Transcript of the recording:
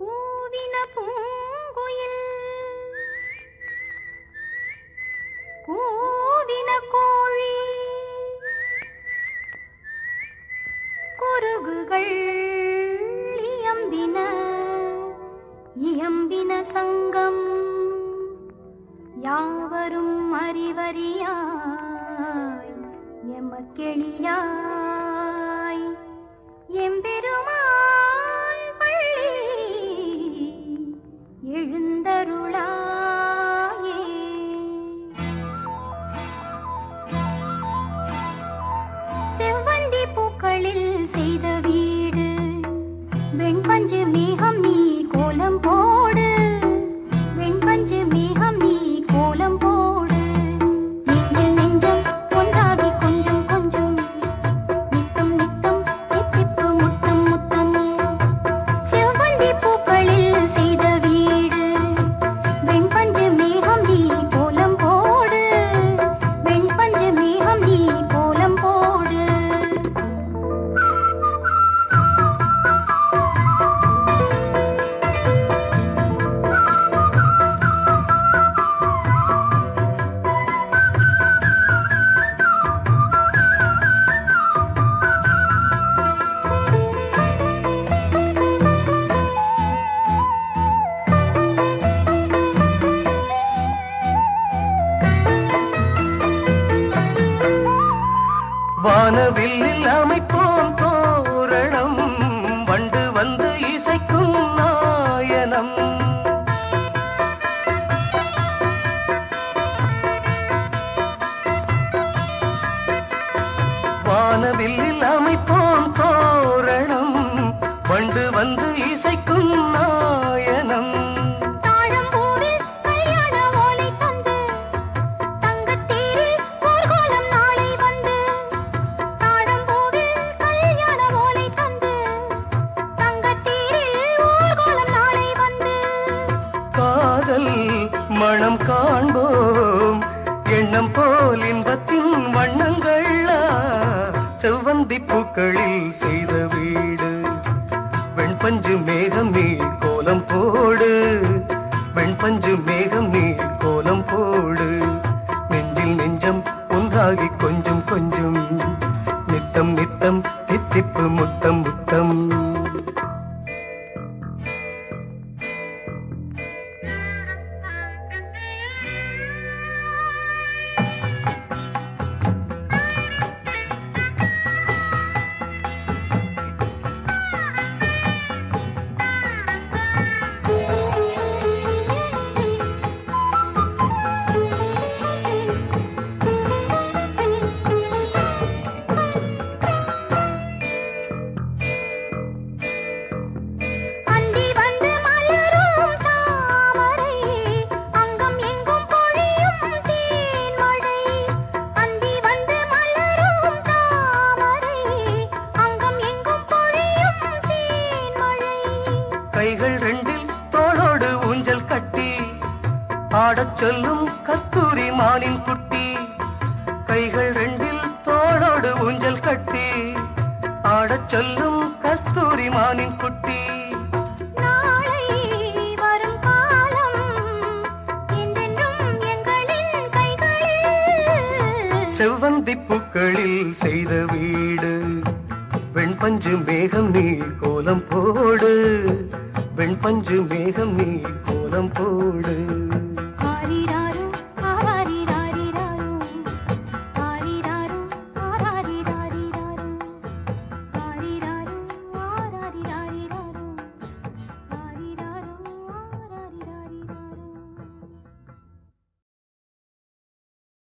கூவின பூங்குயில். கூவின கோழி. குருகுகள் இயம்பின இயம்பின சங்கம். யாவரும் அறிவறியாய் எமக்கெளியாய். எம்பெருமாள் எழுந்தருளாயே. செவ்வந்தி பூக்களில் செய்த வீடு வெண்பஞ்சு மேகம் நீ கோலம் போ வானவில்லில் அமைப்போம் தோரணம். வண்டு வந்து இசைக்கும் நாயனம். வானவில்லில் அமைப்போம் தோரணம். வண்டு வந்து மனம் காண்போம். எண்ணம் போல் இன்பத்தின் வண்ணங்கள் செவ்வந்தி பூக்களில் செய்த வீடு. வெண்பஞ்சு மேகம் நீ கோலம் போடு. வெண்பஞ்சு ஆடச் சொல்லும் கஸ்தூரி மானின் குட்டி. கைகள் ரெண்டில் தோளோடு ஊஞ்சல் கட்டி. ஆடச் சொல்லும் கஸ்தூரி மானின் குட்டி. செவ்வந்தி பூக்களில் செய்த வீடு. வெண்பஞ்சு மேகம் நீ கோலம் போடு. வெண்பஞ்சு மேகம் நீ கோலம் போடு.